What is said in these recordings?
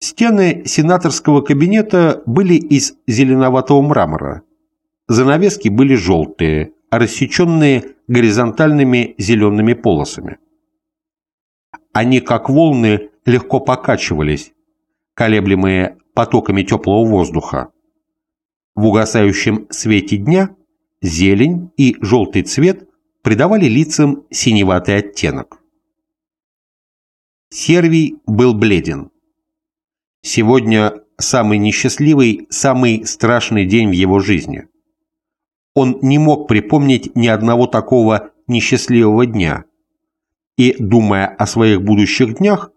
Стены сенаторского кабинета были из зеленоватого мрамора. Занавески были желтые, рассеченные горизонтальными зелеными полосами. Они, как волны, легко покачивались, колеблемые потоками теплого воздуха. В угасающем свете дня зелень и желтый цвет придавали лицам синеватый оттенок. Сервий был бледен. Сегодня самый несчастливый, самый страшный день в его жизни. Он не мог припомнить ни одного такого несчастливого дня. И, думая о своих будущих днях,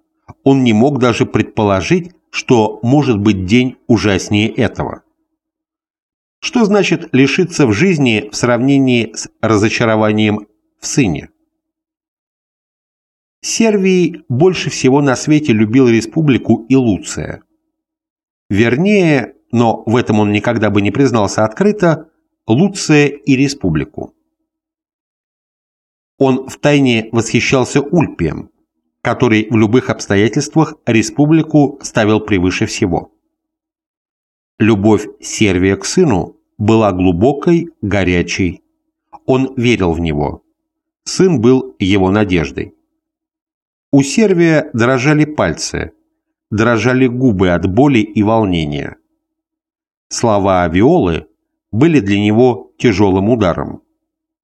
он не мог даже предположить, что может быть день ужаснее этого. Что значит лишиться в жизни в сравнении с разочарованием в сыне? Сервий больше всего на свете любил республику и Луция. Вернее, но в этом он никогда бы не признался открыто, Луция и республику. Он втайне восхищался Ульпием, который в любых обстоятельствах республику ставил превыше всего. Любовь Сервия к сыну была глубокой, горячей. Он верил в него. Сын был его надеждой. У Сервия дрожали пальцы, дрожали губы от боли и волнения. Слова Виолы были для него тяжелым ударом.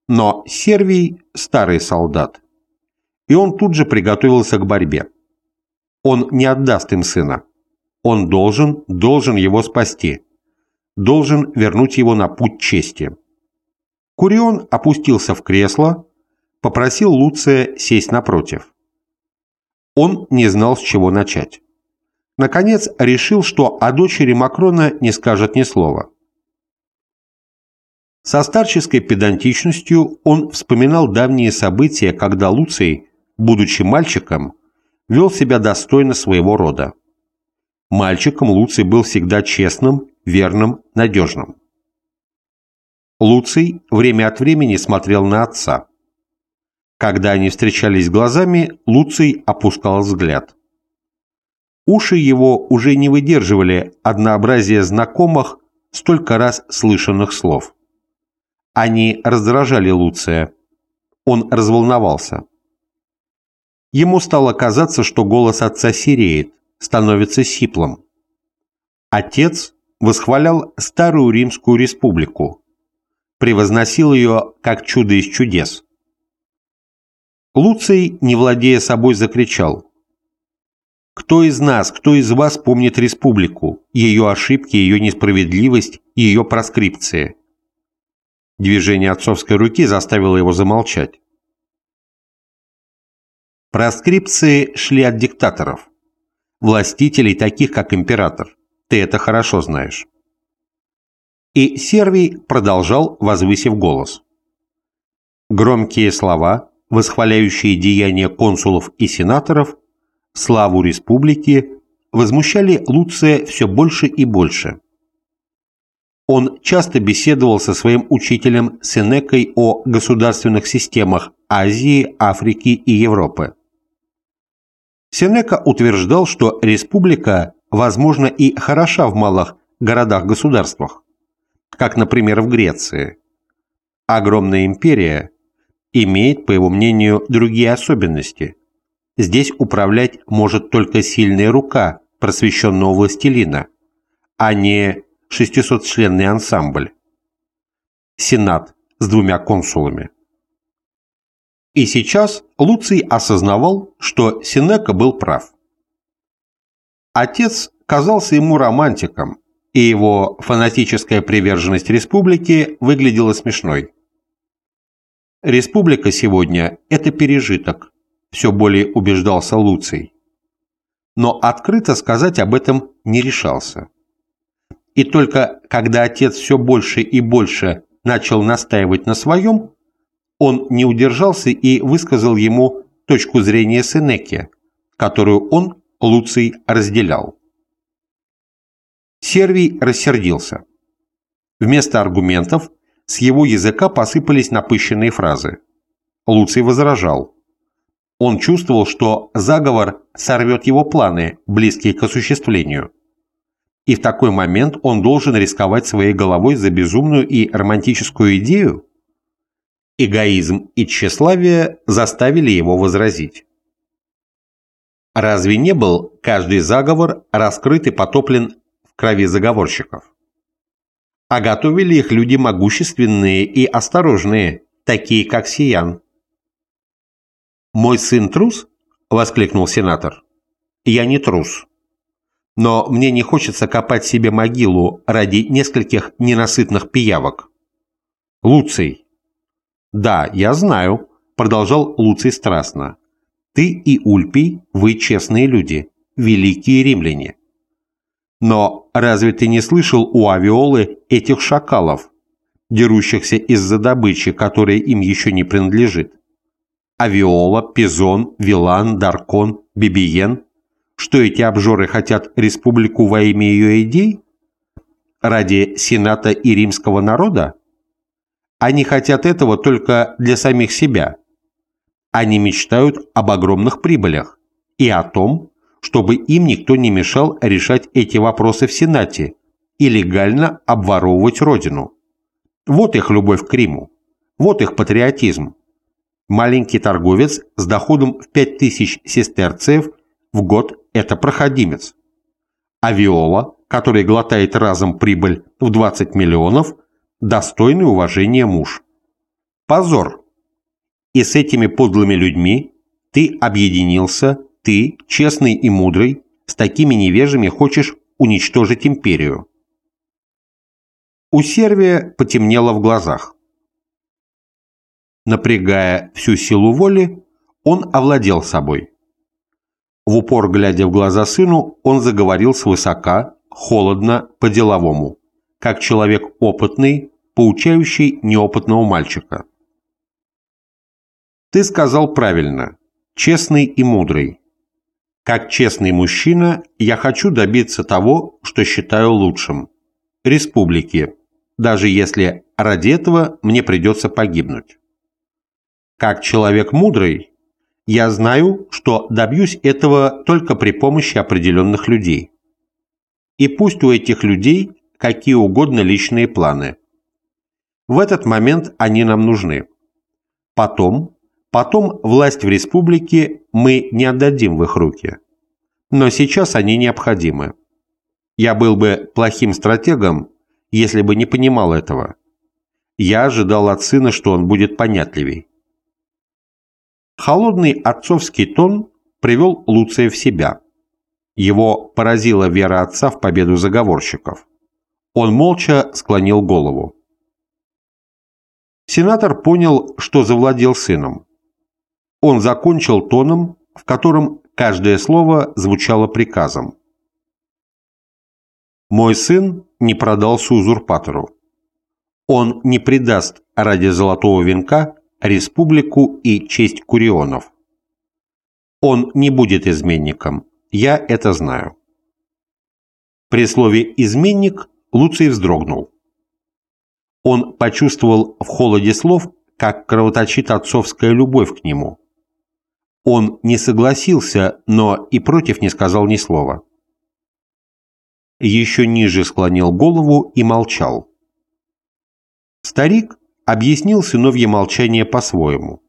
Но Сервий – старый солдат – и он тут же приготовился к борьбе. Он не отдаст им сына. Он должен, должен его спасти. Должен вернуть его на путь чести. Курион опустился в кресло, попросил Луция сесть напротив. Он не знал, с чего начать. Наконец решил, что о дочери Макрона не скажет ни слова. Со старческой педантичностью он вспоминал давние события, когда Луций будучи мальчиком, вел себя достойно своего рода. Мальчиком Луций был всегда честным, верным, надежным. Луций время от времени смотрел на отца. Когда они встречались глазами, Луций опускал взгляд. Уши его уже не выдерживали однообразия знакомых, столько раз слышанных слов. Они раздражали Луция. Он разволновался. Ему стало казаться, что голос отца сереет, становится сиплым. Отец восхвалял Старую Римскую Республику, превозносил ее как чудо из чудес. Луций, не владея собой, закричал. «Кто из нас, кто из вас помнит республику, ее ошибки, ее несправедливость, ее проскрипции?» Движение отцовской руки заставило его замолчать. Проскрипции шли от диктаторов, властителей таких, как император. Ты это хорошо знаешь. И Сервий продолжал, возвысив голос. Громкие слова, восхваляющие деяния консулов и сенаторов, славу республики, возмущали Луция все больше и больше. Он часто беседовал со своим учителем Сенекой о государственных системах Азии, Африки и Европы. Сенека утверждал, что республика, возможно, и хороша в малых городах-государствах, как, например, в Греции. Огромная империя имеет, по его мнению, другие особенности. Здесь управлять может только сильная рука просвещенного властелина, а не 600-членный ансамбль. Сенат с двумя консулами. И сейчас Луций осознавал, что Синека был прав. Отец казался ему романтиком, и его фанатическая приверженность республике выглядела смешной. Республика сегодня – это пережиток, все более убеждался Луций. Но открыто сказать об этом не решался. И только когда отец все больше и больше начал настаивать на своем, он не удержался и высказал ему точку зрения Сенеки, которую он, Луций, разделял. Сервий рассердился. Вместо аргументов с его языка посыпались напыщенные фразы. Луций возражал. Он чувствовал, что заговор сорвет его планы, близкие к осуществлению. И в такой момент он должен рисковать своей головой за безумную и романтическую идею? Эгоизм и тщеславие заставили его возразить. Разве не был каждый заговор раскрыт и потоплен в крови заговорщиков? А готовили их люди могущественные и осторожные, такие как Сиян. «Мой сын трус?» – воскликнул сенатор. «Я не трус. Но мне не хочется копать себе могилу ради нескольких ненасытных пиявок. Луций». «Да, я знаю», – продолжал Луций страстно. Ты и Ульпий, вы честные люди, великие римляне. Но разве ты не слышал у Авиолы этих шакалов, дерущихся из-за добычи, которая им еще не принадлежит? Авиола, Пизон, Вилан, Даркон, Бибиен? Что эти обжоры хотят республику во имя ее идей? Ради Сената и римского народа? Они хотят этого только для самих себя – они мечтают об огромных прибылях и о том, чтобы им никто не мешал решать эти вопросы в Сенате и легально обворовывать Родину. Вот их любовь к Риму, вот их патриотизм. Маленький торговец с доходом в 5000 сестерцев в год – это проходимец. А Виола, который глотает разом прибыль в 20 миллионов, достойный уважения муж. Позор! И с этими подлыми людьми ты объединился, ты, честный и мудрый, с такими невежами хочешь уничтожить империю. У Сервия потемнело в глазах. Напрягая всю силу воли, он овладел собой. В упор глядя в глаза сыну, он заговорил свысока, холодно, по-деловому, как человек опытный, поучающий неопытного мальчика. Ты сказал правильно, честный и мудрый. Как честный мужчина, я хочу добиться того, что считаю лучшим. Республики, даже если ради этого мне придется погибнуть. Как человек мудрый, я знаю, что добьюсь этого только при помощи определенных людей. И пусть у этих людей какие угодно личные планы. В этот момент они нам нужны. Потом Потом власть в республике мы не отдадим в их руки. Но сейчас они необходимы. Я был бы плохим стратегом, если бы не понимал этого. Я ожидал от сына, что он будет понятливей. Холодный отцовский тон привел Луция в себя. Его поразила вера отца в победу заговорщиков. Он молча склонил голову. Сенатор понял, что завладел сыном. Он закончил тоном, в котором каждое слово звучало приказом. «Мой сын не продался узурпатору. Он не предаст ради золотого венка республику и честь курионов. Он не будет изменником, я это знаю». При слове «изменник» Луций вздрогнул. Он почувствовал в холоде слов, как кровоточит отцовская любовь к нему. Он не согласился, но и против не сказал ни слова. Еще ниже склонил голову и молчал. Старик объяснил сыновье молчание по-своему.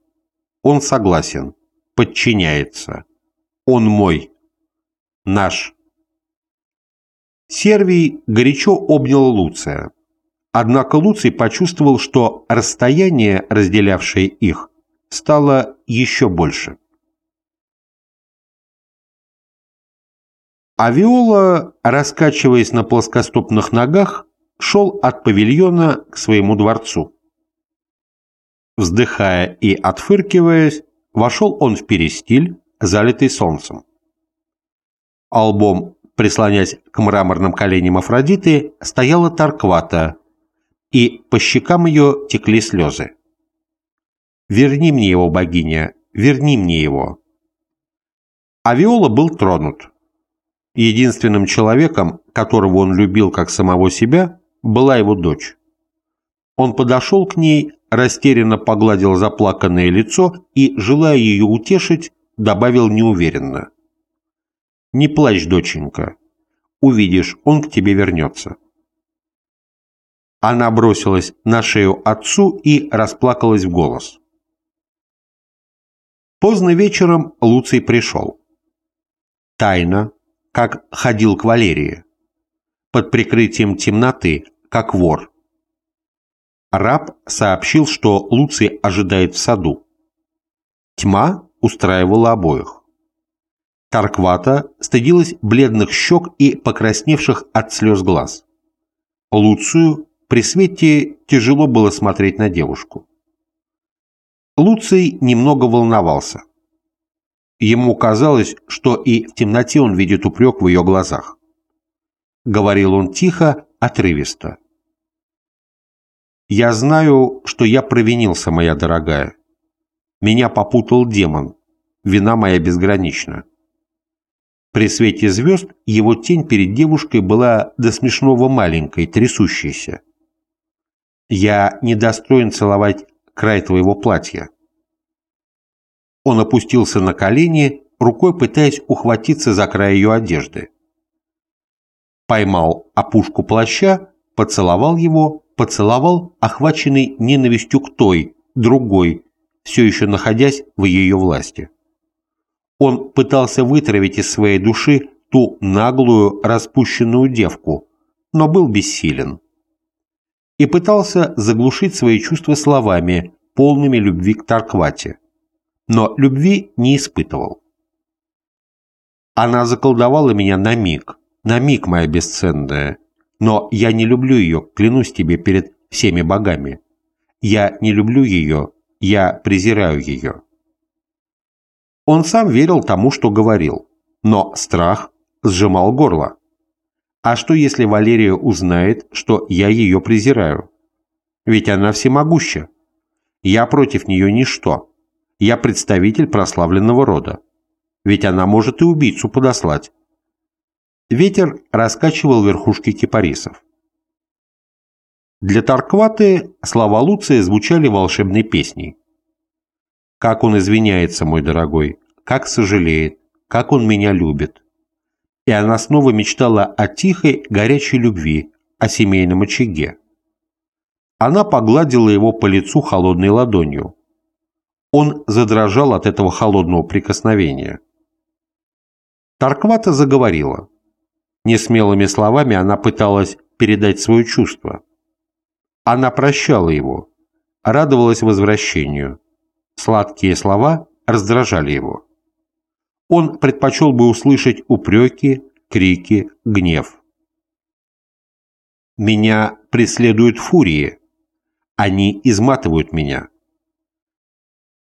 Он согласен, подчиняется. Он мой, наш. Сервий горячо обнял Луция. Однако Луций почувствовал, что расстояние, разделявшее их, стало еще больше. А раскачиваясь на плоскостопных ногах, шел от павильона к своему дворцу. Вздыхая и отфыркиваясь, вошел он в перестиль, залитый солнцем. Албом, прислонясь к мраморным коленям Афродиты, стояла Тарквата, и по щекам ее текли слезы. «Верни мне его, богиня, верни мне его!» А Виола был тронут. Единственным человеком, которого он любил как самого себя, была его дочь. Он подошел к ней, растерянно погладил заплаканное лицо и, желая ее утешить, добавил неуверенно. «Не плачь, доченька. Увидишь, он к тебе вернется». Она бросилась на шею отцу и расплакалась в голос. Поздно вечером Луций пришел. Тайно, как ходил к Валерии, под прикрытием темноты, как вор. Раб сообщил, что Луций ожидает в саду. Тьма устраивала обоих. Тарквата стыдилась бледных щек и покрасневших от слез глаз. Луцию при свете тяжело было смотреть на девушку. Луций немного волновался. Ему казалось, что и в темноте он видит упрек в ее глазах. Говорил он тихо, отрывисто. «Я знаю, что я провинился, моя дорогая. Меня попутал демон. Вина моя безгранична». При свете звезд его тень перед девушкой была до смешного маленькой, трясущейся. «Я недостоин целовать край твоего платья». Он опустился на колени, рукой пытаясь ухватиться за край ее одежды. Поймал опушку плаща, поцеловал его, поцеловал, охваченный ненавистью к той, другой, все еще находясь в ее власти. Он пытался вытравить из своей души ту наглую, распущенную девку, но был бессилен. И пытался заглушить свои чувства словами, полными любви к Тарквате. Но любви не испытывал. Она заколдовала меня на миг, на миг, моя бесценная, но я не люблю ее, клянусь тебе перед всеми богами. Я не люблю ее, я презираю ее. Он сам верил тому, что говорил, но страх сжимал горло. А что, если Валерия узнает, что я ее презираю? Ведь она всемогуща. Я против нее ничто. Я представитель прославленного рода. Ведь она может и убийцу подослать. Ветер раскачивал верхушки кипарисов. Для Таркваты слова Луция звучали волшебной песней. «Как он извиняется, мой дорогой, как сожалеет, как он меня любит». И она снова мечтала о тихой, горячей любви, о семейном очаге. Она погладила его по лицу холодной ладонью. Он задрожал от этого холодного прикосновения. Тарквата заговорила. Несмелыми словами она пыталась передать свое чувство. Она прощала его, радовалась возвращению. Сладкие слова раздражали его. Он предпочел бы услышать упреки, крики, гнев. «Меня преследуют фурии. Они изматывают меня».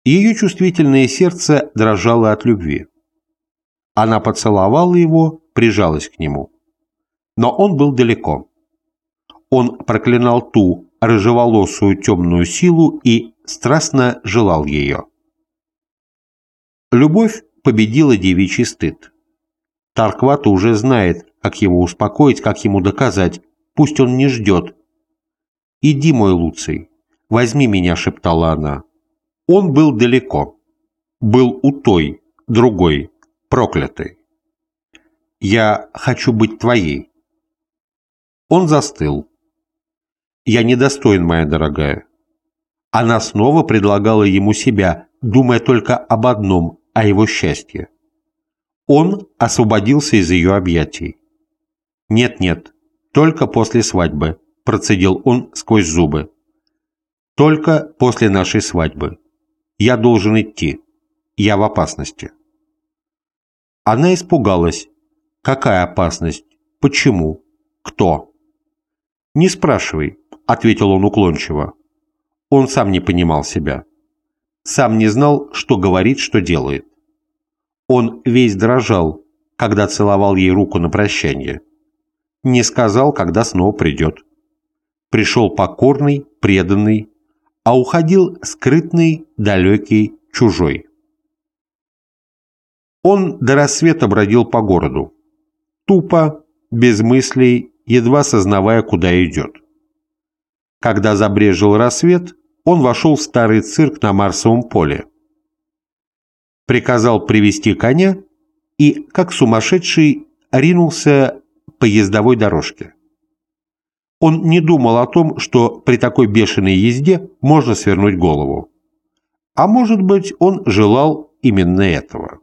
Ее чувствительное сердце дрожало от любви. Она поцеловала его, прижалась к нему. Но он был далеко. Он проклинал ту рыжеволосую темную силу и страстно желал ее. Любовь победила девичий стыд. Тарквата уже знает, как его успокоить, как ему доказать, пусть он не ждет. «Иди, мой Луций, возьми меня», — шептала она. Он был далеко, был у той, другой, проклятой. «Я хочу быть твоей». Он застыл. «Я недостоин, моя дорогая». Она снова предлагала ему себя, думая только об одном, о его счастье. Он освободился из ее объятий. «Нет-нет, только после свадьбы», – процедил он сквозь зубы. «Только после нашей свадьбы. Я должен идти. Я в опасности». Она испугалась. «Какая опасность? Почему? Кто?» «Не спрашивай», — ответил он уклончиво. Он сам не понимал себя. Сам не знал, что говорит, что делает. Он весь дрожал, когда целовал ей руку на прощание. Не сказал, когда снова придет. Пришел покорный, преданный, а уходил скрытный, далекий, чужой. Он до рассвета бродил по городу. Тупо, без мыслей, едва сознавая, куда идет. Когда забрежил рассвет, он вошел в старый цирк на Марсовом поле. приказал привести коня и, как сумасшедший, ринулся по ездовой дорожке. Он не думал о том, что при такой бешеной езде можно свернуть голову. А может быть, он желал именно этого.